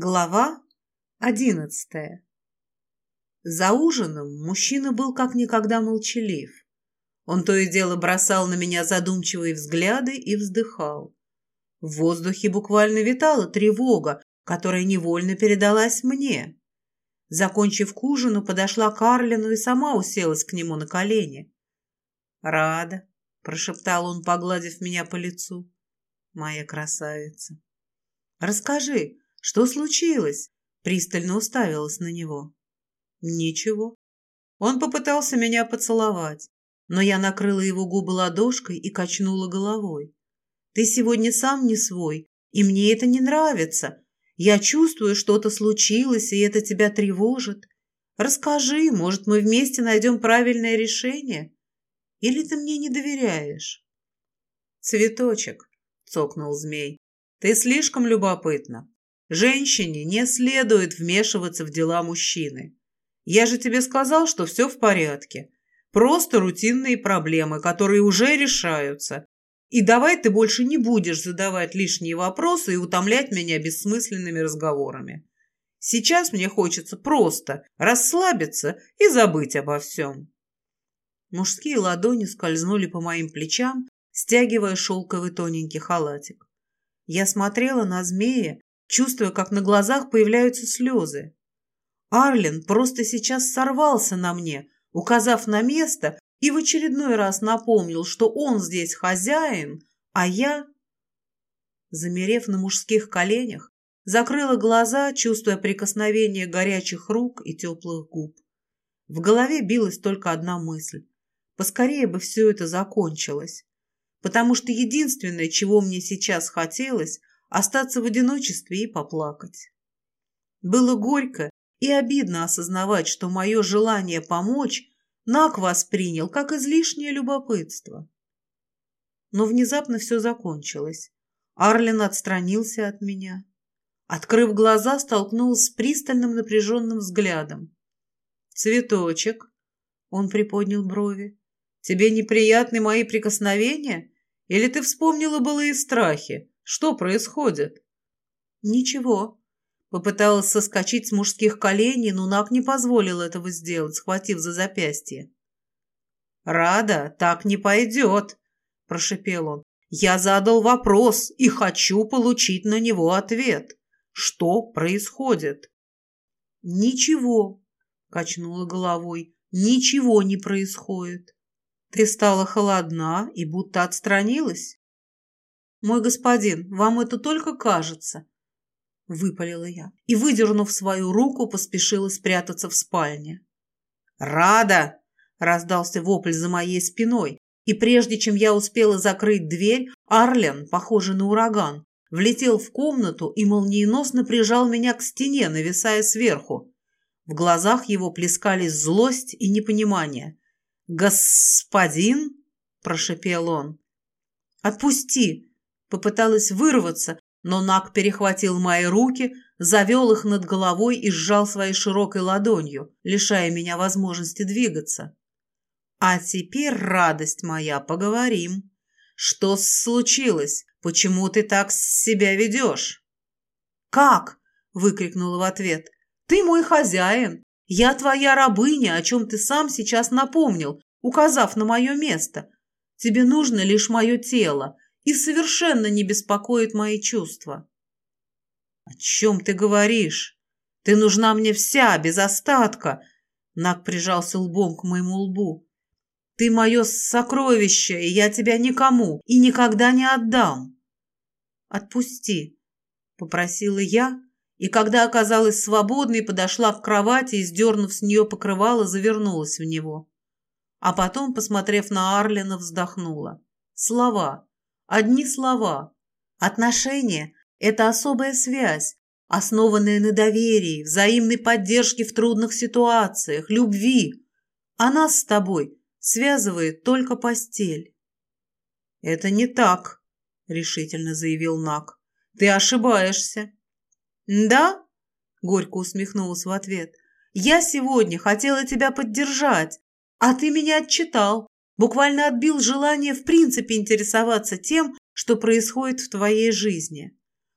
Глава одиннадцатая За ужином мужчина был как никогда молчалив. Он то и дело бросал на меня задумчивые взгляды и вздыхал. В воздухе буквально витала тревога, которая невольно передалась мне. Закончив к ужину, подошла к Арлину и сама уселась к нему на колени. «Рада», — прошептал он, погладив меня по лицу. «Моя красавица». «Расскажи, что случилось?» Пристально уставилась на него. «Ничего». Он попытался меня поцеловать, но я накрыла его губы ладошкой и качнула головой. «Ты сегодня сам не свой, и мне это не нравится. Я чувствую, что-то случилось, и это тебя тревожит. Расскажи, может, мы вместе найдем правильное решение? Или ты мне не доверяешь?» «Цветочек», — цокнул змей, — «ты слишком любопытна. Женщине не следует вмешиваться в дела мужчины. Я же тебе сказал, что все в порядке. Просто рутинные проблемы, которые уже решаются. И давай ты больше не будешь задавать лишние вопросы и утомлять меня бессмысленными разговорами. Сейчас мне хочется просто расслабиться и забыть обо всем. Мужские ладони скользнули по моим плечам, стягивая шелковый тоненький халатик. Я смотрела на змея, чувствуя, как на глазах появляются слезы. Арлен просто сейчас сорвался на мне, указав на место, и в очередной раз напомнил, что он здесь хозяин, а я... Замерев на мужских коленях, закрыла глаза, чувствуя прикосновение горячих рук и теплых губ. В голове билась только одна мысль. Поскорее бы все это закончилось. Потому что единственное, чего мне сейчас хотелось, остаться в одиночестве и поплакать. Было горько и обидно осознавать, что мое желание помочь Нак воспринял как излишнее любопытство. Но внезапно все закончилось. Арлин отстранился от меня. Открыв глаза, столкнулся с пристальным напряженным взглядом. «Цветочек», — он приподнял брови, — «тебе неприятны мои прикосновения? Или ты вспомнила былые страхи? Что происходит?» «Ничего». Попыталась соскочить с мужских коленей, но Нак не позволил этого сделать, схватив за запястье. «Рада, так не пойдет», – прошепел он. «Я задал вопрос и хочу получить на него ответ. Что происходит?» «Ничего», – качнула головой. «Ничего не происходит. Ты стала холодна и будто отстранилась?» «Мой господин, вам это только кажется», — выпалила я. И, выдернув свою руку, поспешила спрятаться в спальне. «Рада!» — раздался вопль за моей спиной, и прежде чем я успела закрыть дверь, Арлен, похожий на ураган, влетел в комнату и молниеносно прижал меня к стене, нависая сверху. В глазах его плескались злость и непонимание. «Господин?» – прошепел он. «Отпусти!» Попыталась вырваться, но Нак перехватил мои руки, завел их над головой и сжал своей широкой ладонью, лишая меня возможности двигаться. «А теперь, радость моя, поговорим. Что случилось? Почему ты так себя ведешь?» «Как?» – выкрикнула в ответ. «Ты мой хозяин. Я твоя рабыня, о чем ты сам сейчас напомнил, указав на мое место. Тебе нужно лишь мое тело, и совершенно не беспокоит мои чувства. «О чем ты говоришь? Ты нужна мне вся, без остатка!» Нак прижался лбом к моему лбу. «Ты мое сокровище, и я тебя никому и никогда не отдам!» «Отпусти!» — попросила я, и когда оказалась свободной, подошла к кровати и, сдернув с нее покрывало, завернулась в него. А потом, посмотрев на Арлина, вздохнула. Слова. Одни слова. Отношения – это особая связь, основанная на доверии, взаимной поддержке в трудных ситуациях, любви. А нас с тобой связывает только постель. «Это не так», – решительно заявил Нак. «Ты ошибаешься». «Да?» – горько усмехнулась в ответ. «Я сегодня хотела тебя поддержать, а ты меня отчитал, буквально отбил желание в принципе интересоваться тем, что происходит в твоей жизни.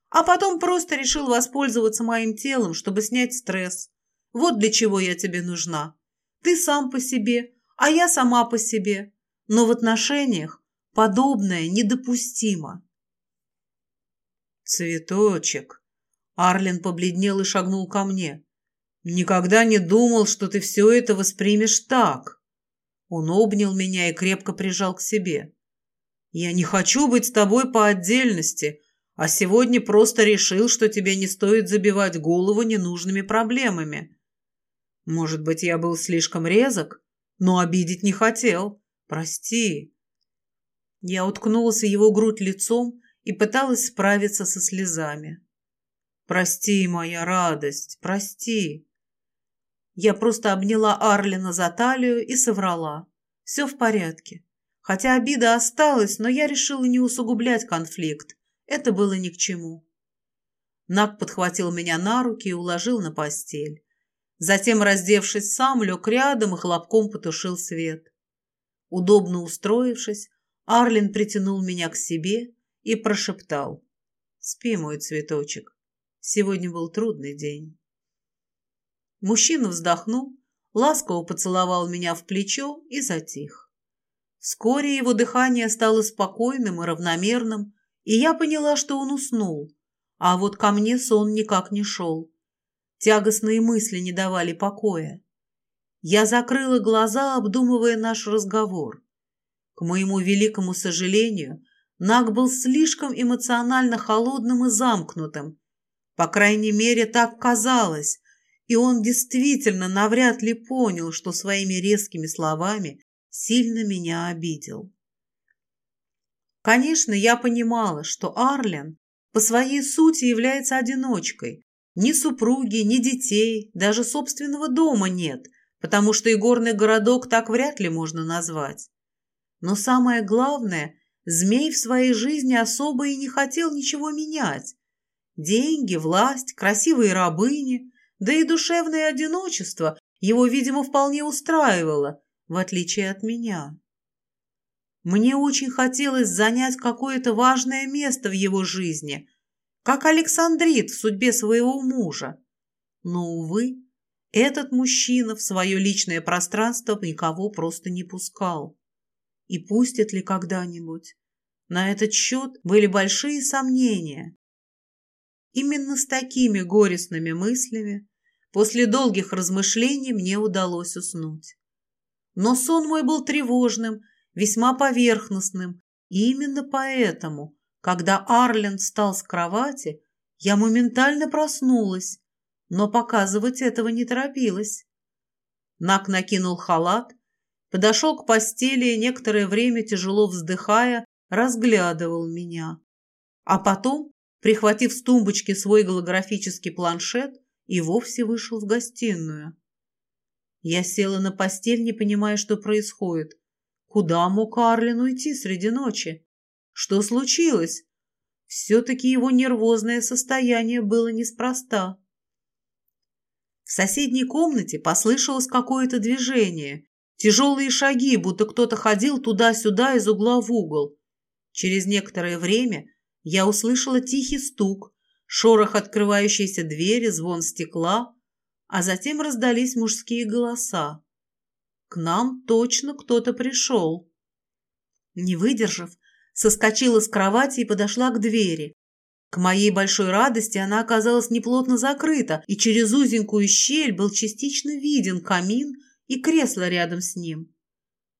А потом просто решил воспользоваться моим телом, чтобы снять стресс. Вот для чего я тебе нужна. Ты сам по себе, а я сама по себе. Но в отношениях подобное недопустимо. Цветочек. Арлин побледнел и шагнул ко мне. Никогда не думал, что ты все это воспримешь так. Он обнял меня и крепко прижал к себе. Я не хочу быть с тобой по отдельности, а сегодня просто решил, что тебе не стоит забивать голову ненужными проблемами. Может быть, я был слишком резок, но обидеть не хотел. Прости. Я уткнулась его грудь лицом и пыталась справиться со слезами. Прости, моя радость, прости. Я просто обняла Арлина за талию и соврала. Все в порядке. Хотя обида осталась, но я решила не усугублять конфликт. Это было ни к чему. Нак подхватил меня на руки и уложил на постель. Затем, раздевшись сам, лег рядом и хлопком потушил свет. Удобно устроившись, Арлин притянул меня к себе и прошептал. «Спи, мой цветочек. Сегодня был трудный день». Мужчина вздохнул, ласково поцеловал меня в плечо и затих. Вскоре его дыхание стало спокойным и равномерным, и я поняла, что он уснул, а вот ко мне сон никак не шел. Тягостные мысли не давали покоя. Я закрыла глаза, обдумывая наш разговор. К моему великому сожалению, Наг был слишком эмоционально холодным и замкнутым. По крайней мере, так казалось, и он действительно навряд ли понял, что своими резкими словами сильно меня обидел. Конечно, я понимала, что Арлен по своей сути является одиночкой. Ни супруги, ни детей, даже собственного дома нет, потому что и горный городок так вряд ли можно назвать. Но самое главное, змей в своей жизни особо и не хотел ничего менять. Деньги, власть, красивые рабыни да и душевное одиночество его, видимо, вполне устраивало, в отличие от меня. Мне очень хотелось занять какое-то важное место в его жизни, как Александрит в судьбе своего мужа. Но, увы, этот мужчина в свое личное пространство никого просто не пускал. И пустит ли когда-нибудь? На этот счет были большие сомнения. Именно с такими горестными мыслями После долгих размышлений мне удалось уснуть. Но сон мой был тревожным, весьма поверхностным, и именно поэтому, когда Арлен встал с кровати, я моментально проснулась, но показывать этого не торопилась. Нак накинул халат, подошел к постели и некоторое время, тяжело вздыхая, разглядывал меня. А потом, прихватив с тумбочки свой голографический планшет, и вовсе вышел в гостиную. Я села на постель, не понимая, что происходит. Куда мог Арлин уйти среди ночи? Что случилось? Все-таки его нервозное состояние было неспроста. В соседней комнате послышалось какое-то движение. Тяжелые шаги, будто кто-то ходил туда-сюда из угла в угол. Через некоторое время я услышала тихий стук, шорох открывающейся двери, звон стекла, а затем раздались мужские голоса. К нам точно кто-то пришел. Не выдержав, соскочила с кровати и подошла к двери. К моей большой радости она оказалась неплотно закрыта, и через узенькую щель был частично виден камин и кресло рядом с ним.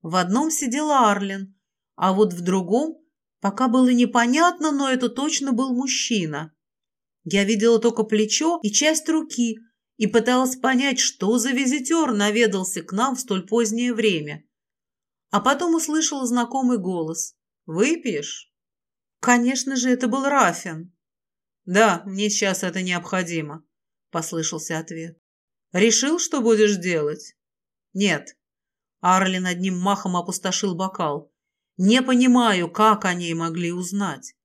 В одном сидел Арлен, а вот в другом пока было непонятно, но это точно был мужчина. Я видела только плечо и часть руки и пыталась понять, что за визитер наведался к нам в столь позднее время. А потом услышала знакомый голос. «Выпьешь?» Конечно же, это был Рафин. «Да, мне сейчас это необходимо», — послышался ответ. «Решил, что будешь делать?» «Нет». Арлин одним махом опустошил бокал. «Не понимаю, как они могли узнать.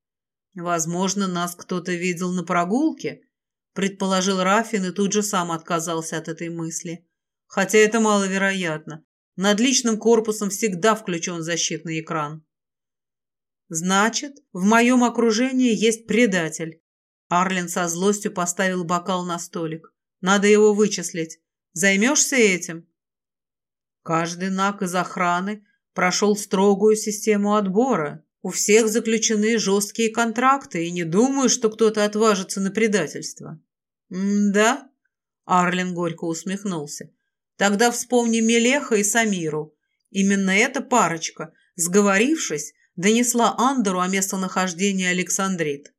«Возможно, нас кто-то видел на прогулке», — предположил Рафин и тут же сам отказался от этой мысли. «Хотя это маловероятно. Над личным корпусом всегда включен защитный экран». «Значит, в моем окружении есть предатель. Арлин со злостью поставил бокал на столик. Надо его вычислить. Займешься этим? Каждый наг из охраны прошел строгую систему отбора. У всех заключены жесткие контракты, и не думаю, что кто-то отважится на предательство. «Да?» — Арлин горько усмехнулся. «Тогда вспомни Мелеха и Самиру. Именно эта парочка, сговорившись, донесла Андеру о местонахождении Александрит.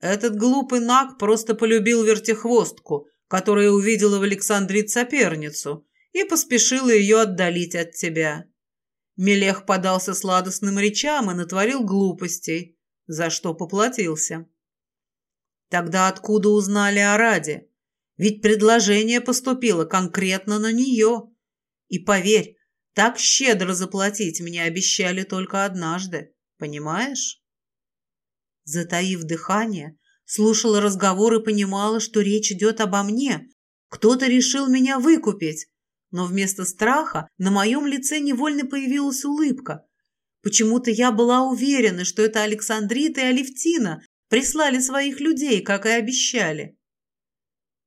Этот глупый наг просто полюбил вертихвостку, которая увидела в Александрит соперницу, и поспешила ее отдалить от тебя. Мелех подался сладостным речам и натворил глупостей, за что поплатился. Тогда откуда узнали о Раде? Ведь предложение поступило конкретно на нее. И поверь, так щедро заплатить мне обещали только однажды, понимаешь? Затаив дыхание, слушала разговор и понимала, что речь идет обо мне. Кто-то решил меня выкупить, но вместо страха на моем лице невольно появилась улыбка. Почему-то я была уверена, что это Александрита и Алевтина прислали своих людей, как и обещали.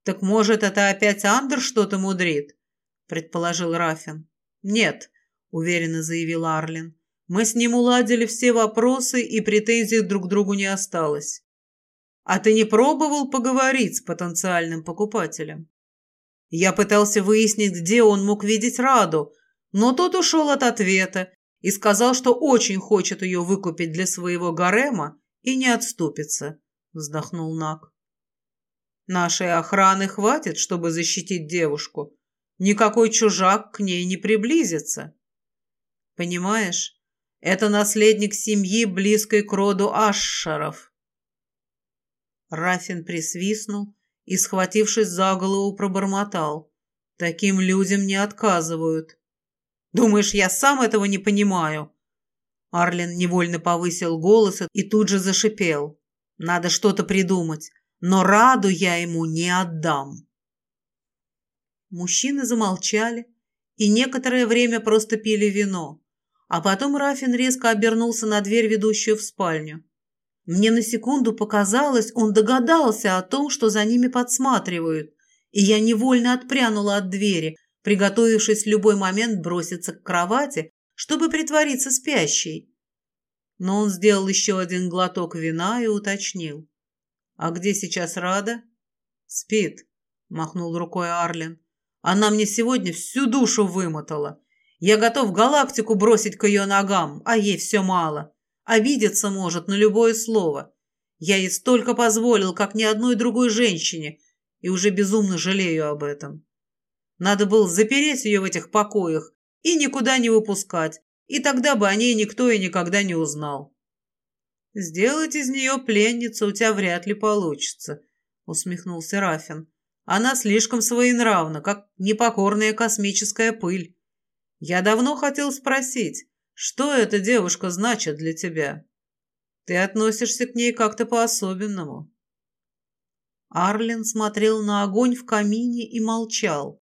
«Так, может, это опять Андер что-то мудрит?» – предположил Рафин. «Нет», – уверенно заявил Арлин. «Мы с ним уладили все вопросы, и претензий друг к другу не осталось. А ты не пробовал поговорить с потенциальным покупателем?» Я пытался выяснить, где он мог видеть Раду, но тот ушел от ответа и сказал, что очень хочет ее выкупить для своего гарема и не отступится, вздохнул Нак. Нашей охраны хватит, чтобы защитить девушку. Никакой чужак к ней не приблизится. Понимаешь, это наследник семьи, близкой к роду Ашшаров. Рафин присвистнул и, схватившись за голову, пробормотал. «Таким людям не отказывают». «Думаешь, я сам этого не понимаю?» Арлин невольно повысил голос и тут же зашипел. «Надо что-то придумать, но Раду я ему не отдам». Мужчины замолчали и некоторое время просто пили вино, а потом Рафин резко обернулся на дверь, ведущую в спальню. Мне на секунду показалось, он догадался о том, что за ними подсматривают, и я невольно отпрянула от двери, приготовившись в любой момент броситься к кровати, чтобы притвориться спящей. Но он сделал еще один глоток вина и уточнил. «А где сейчас Рада?» «Спит», — махнул рукой Арлин. «Она мне сегодня всю душу вымотала. Я готов галактику бросить к ее ногам, а ей все мало. Обидеться может на любое слово. Я ей столько позволил, как ни одной другой женщине, и уже безумно жалею об этом. Надо было запереть ее в этих покоях и никуда не выпускать, и тогда бы о ней никто и никогда не узнал. «Сделать из нее пленницу у тебя вряд ли получится», — усмехнулся Рафин. «Она слишком своенравна, как непокорная космическая пыль. Я давно хотел спросить, что эта девушка значит для тебя? Ты относишься к ней как-то по-особенному. Арлин смотрел на огонь в камине и молчал.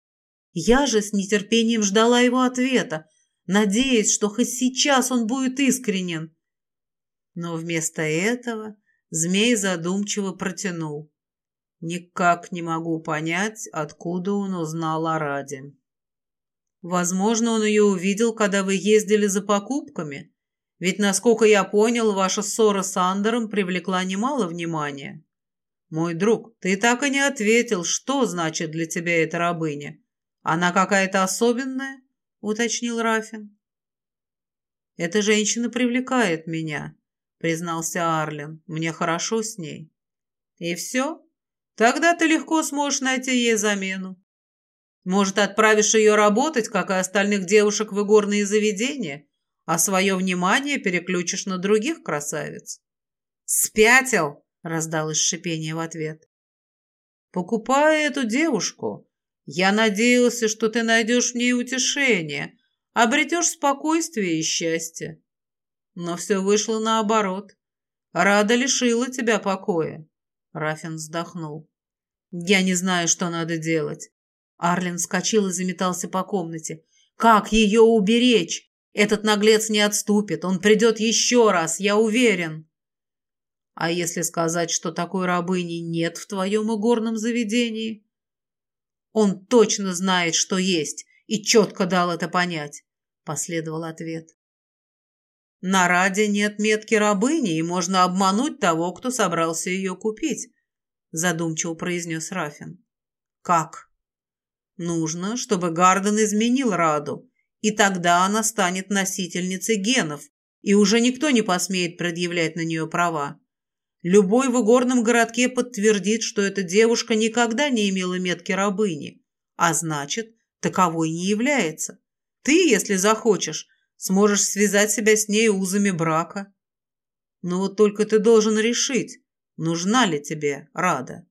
Я же с нетерпением ждала его ответа, надеясь, что хоть сейчас он будет искренен. Но вместо этого змей задумчиво протянул. Никак не могу понять, откуда он узнал о Раде. Возможно, он ее увидел, когда вы ездили за покупками. Ведь, насколько я понял, ваша ссора с Андером привлекла немало внимания. Мой друг, ты так и не ответил, что значит для тебя эта рабыня. Она какая-то особенная? Уточнил Рафин. Эта женщина привлекает меня, признался Арлин. Мне хорошо с ней. И все? Тогда ты легко сможешь найти ей замену. Может, отправишь ее работать, как и остальных девушек в игорные заведения, а свое внимание переключишь на других красавиц? «Спятил!» — раздалось шипение в ответ. «Покупая эту девушку, я надеялся, что ты найдешь в ней утешение, обретешь спокойствие и счастье. Но все вышло наоборот. Рада лишила тебя покоя». Рафин вздохнул. «Я не знаю, что надо делать. Арлин вскочил и заметался по комнате. «Как ее уберечь? Этот наглец не отступит. Он придет еще раз, я уверен». А если сказать, что такой рабыни нет в твоем игорном заведении? Он точно знает, что есть, и четко дал это понять, последовал ответ. На Раде нет метки рабыни, и можно обмануть того, кто собрался ее купить, задумчиво произнес Рафин. Как? Нужно, чтобы Гарден изменил Раду, и тогда она станет носительницей генов, и уже никто не посмеет предъявлять на нее права. Любой в игорном городке подтвердит, что эта девушка никогда не имела метки рабыни, а значит, таковой не является. Ты, если захочешь, сможешь связать себя с ней узами брака. Но вот только ты должен решить, нужна ли тебе Рада.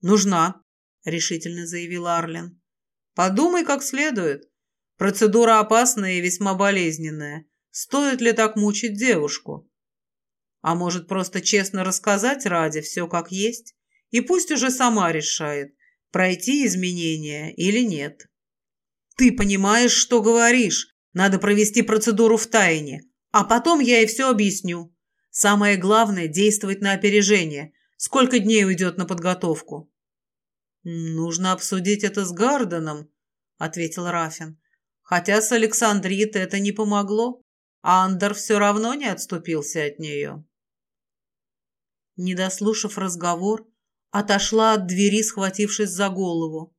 «Нужна», — решительно заявил Арлен. «Подумай как следует. Процедура опасная и весьма болезненная. Стоит ли так мучить девушку? А может, просто честно рассказать ради все как есть? И пусть уже сама решает, пройти изменения или нет. Ты понимаешь, что говоришь. Надо провести процедуру в тайне. А потом я ей все объясню. Самое главное – действовать на опережение. Сколько дней уйдет на подготовку? «Нужно обсудить это с Гарденом», – ответил Рафин. «Хотя с Александрит это не помогло. Андер все равно не отступился от нее». Не дослушав разговор, отошла от двери, схватившись за голову.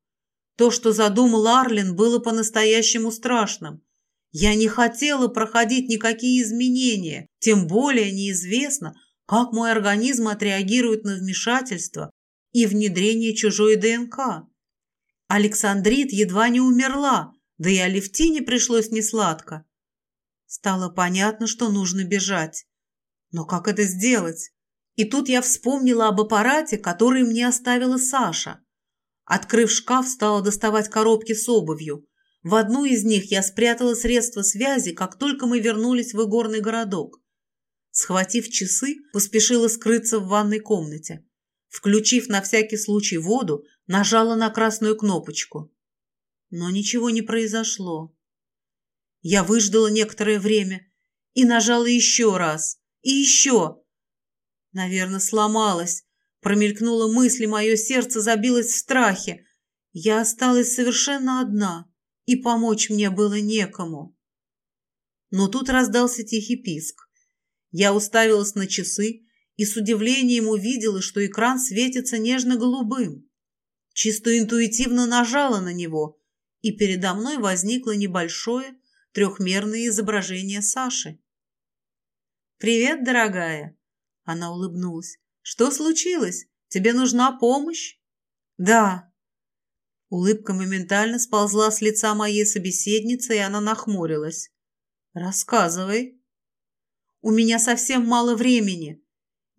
То, что задумал Арлин, было по-настоящему страшным. Я не хотела проходить никакие изменения, тем более неизвестно, как мой организм отреагирует на вмешательство и внедрение чужой ДНК. Александрит едва не умерла, да и Алевтине пришлось несладко. Стало понятно, что нужно бежать. Но как это сделать? И тут я вспомнила об аппарате, который мне оставила Саша. Открыв шкаф, стала доставать коробки с обувью. В одну из них я спрятала средства связи, как только мы вернулись в игорный городок. Схватив часы, поспешила скрыться в ванной комнате. Включив на всякий случай воду, нажала на красную кнопочку. Но ничего не произошло. Я выждала некоторое время и нажала еще раз, и еще. Наверное, сломалась. Промелькнула мысль, мое сердце забилось в страхе. Я осталась совершенно одна, и помочь мне было некому. Но тут раздался тихий писк. Я уставилась на часы и с удивлением увидела, что экран светится нежно-голубым. Чисто интуитивно нажала на него, и передо мной возникло небольшое трехмерное изображение Саши. «Привет, дорогая!» Она улыбнулась. «Что случилось? Тебе нужна помощь?» «Да». Улыбка моментально сползла с лица моей собеседницы, и она нахмурилась. «Рассказывай». «У меня совсем мало времени».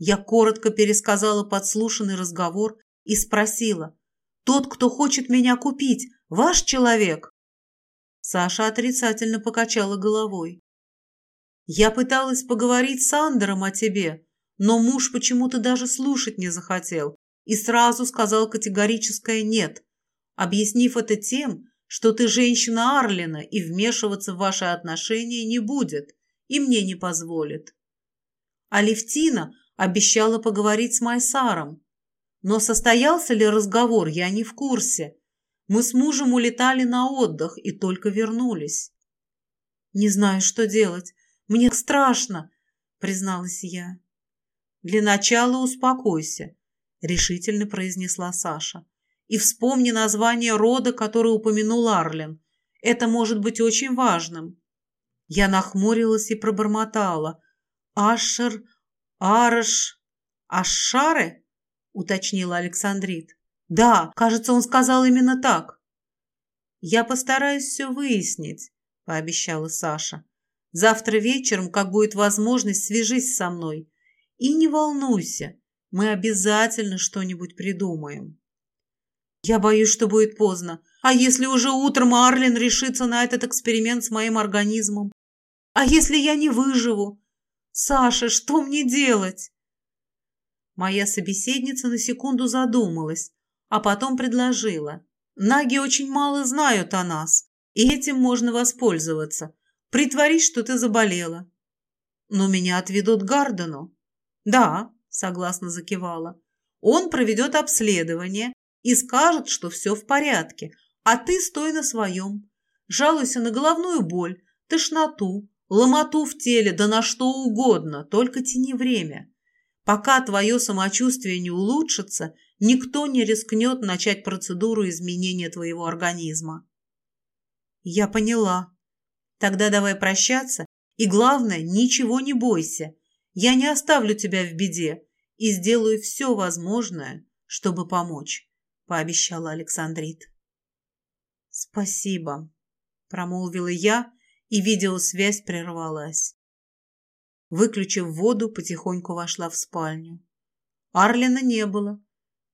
Я коротко пересказала подслушанный разговор и спросила. «Тот, кто хочет меня купить, ваш человек?» Саша отрицательно покачала головой. «Я пыталась поговорить с Андером о тебе, но муж почему-то даже слушать не захотел и сразу сказал категорическое «нет», объяснив это тем, что ты женщина Арлина и вмешиваться в ваши отношения не будет и мне не позволит. А Левтина обещала поговорить с Майсаром. Но состоялся ли разговор, я не в курсе. Мы с мужем улетали на отдых и только вернулись. «Не знаю, что делать. Мне страшно», — призналась я. «Для начала успокойся», — решительно произнесла Саша. «И вспомни название рода, которое упомянул Арлен. Это может быть очень важным». Я нахмурилась и пробормотала. «Ашер, Араш, Ашаре?» — уточнила Александрит. «Да, кажется, он сказал именно так». «Я постараюсь все выяснить», — пообещала Саша. «Завтра вечером, как будет возможность, свяжись со мной. И не волнуйся, мы обязательно что-нибудь придумаем. Я боюсь, что будет поздно. А если уже утром Арлин решится на этот эксперимент с моим организмом? А если я не выживу? Саша, что мне делать? Моя собеседница на секунду задумалась, а потом предложила. Наги очень мало знают о нас, и этим можно воспользоваться. Притворись, что ты заболела. Но меня отведут к Гардену. «Да», согласно закивала. Он проведет обследование и скажет, что все в порядке, а ты стой на своем. Жалуйся на головную боль, тошноту, ломоту в теле, да на что угодно, только тяни время. Пока твое самочувствие не улучшится, никто не рискнет начать процедуру изменения твоего организма. Я поняла. Тогда давай прощаться, и главное, ничего не бойся. Я не оставлю тебя в беде и сделаю все возможное, чтобы помочь, пообещала Александрит. Спасибо, промолвила я, и видеосвязь прервалась. Выключив воду, потихоньку вошла в спальню. Арлина не было.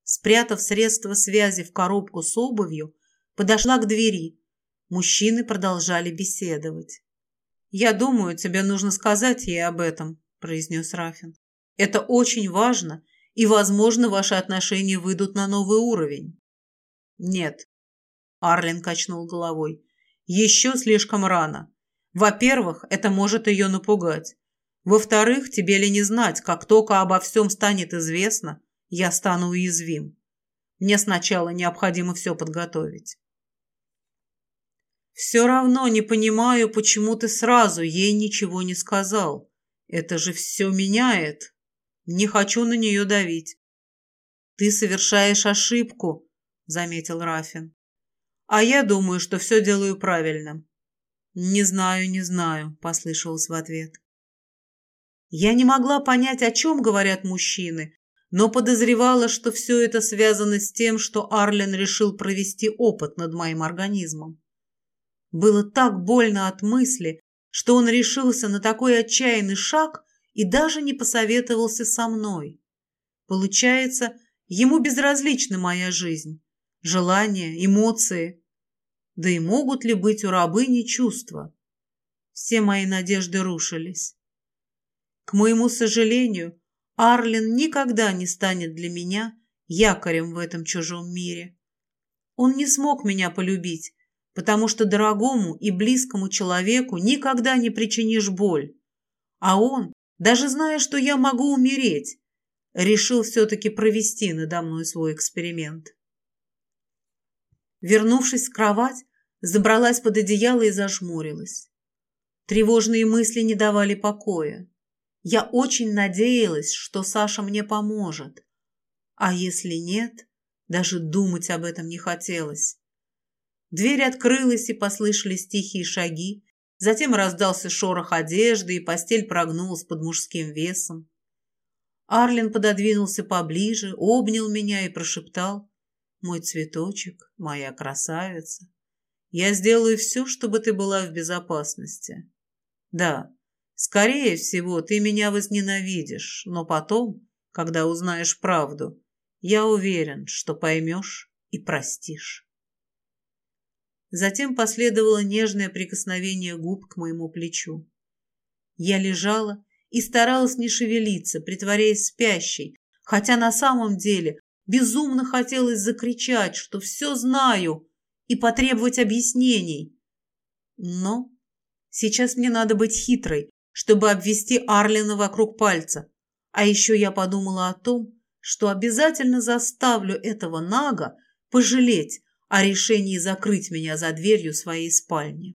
Спрятав средства связи в коробку с обувью, подошла к двери. Мужчины продолжали беседовать. «Я думаю, тебе нужно сказать ей об этом», – произнес Рафин. «Это очень важно, и, возможно, ваши отношения выйдут на новый уровень». «Нет», – Арлин качнул головой, – «еще слишком рано. Во-первых, это может ее напугать. Во-вторых, тебе ли не знать, как только обо всем станет известно, я стану уязвим. Мне сначала необходимо все подготовить. Все равно не понимаю, почему ты сразу ей ничего не сказал. Это же все меняет. Не хочу на нее давить. Ты совершаешь ошибку, заметил Рафин. А я думаю, что все делаю правильно. Не знаю, не знаю, послышалось в ответ. Я не могла понять, о чем говорят мужчины, но подозревала, что все это связано с тем, что Арлен решил провести опыт над моим организмом. Было так больно от мысли, что он решился на такой отчаянный шаг и даже не посоветовался со мной. Получается, ему безразлична моя жизнь, желания, эмоции. Да и могут ли быть у рабыни чувства? Все мои надежды рушились. К моему сожалению, Арлин никогда не станет для меня якорем в этом чужом мире. Он не смог меня полюбить, потому что дорогому и близкому человеку никогда не причинишь боль. А он, даже зная, что я могу умереть, решил все-таки провести надо мной свой эксперимент. Вернувшись в кровать, забралась под одеяло и зажмурилась. Тревожные мысли не давали покоя. Я очень надеялась, что Саша мне поможет. А если нет, даже думать об этом не хотелось. Дверь открылась, и послышались тихие шаги. Затем раздался шорох одежды, и постель прогнулась под мужским весом. Арлин пододвинулся поближе, обнял меня и прошептал. «Мой цветочек, моя красавица, я сделаю все, чтобы ты была в безопасности. Да, Скорее всего, ты меня возненавидишь, но потом, когда узнаешь правду, я уверен, что поймешь и простишь. Затем последовало нежное прикосновение губ к моему плечу. Я лежала и старалась не шевелиться, притворяясь спящей, хотя на самом деле безумно хотелось закричать, что все знаю, и потребовать объяснений. Но сейчас мне надо быть хитрой, чтобы обвести Арлина вокруг пальца. А еще я подумала о том, что обязательно заставлю этого Нага пожалеть о решении закрыть меня за дверью своей спальни.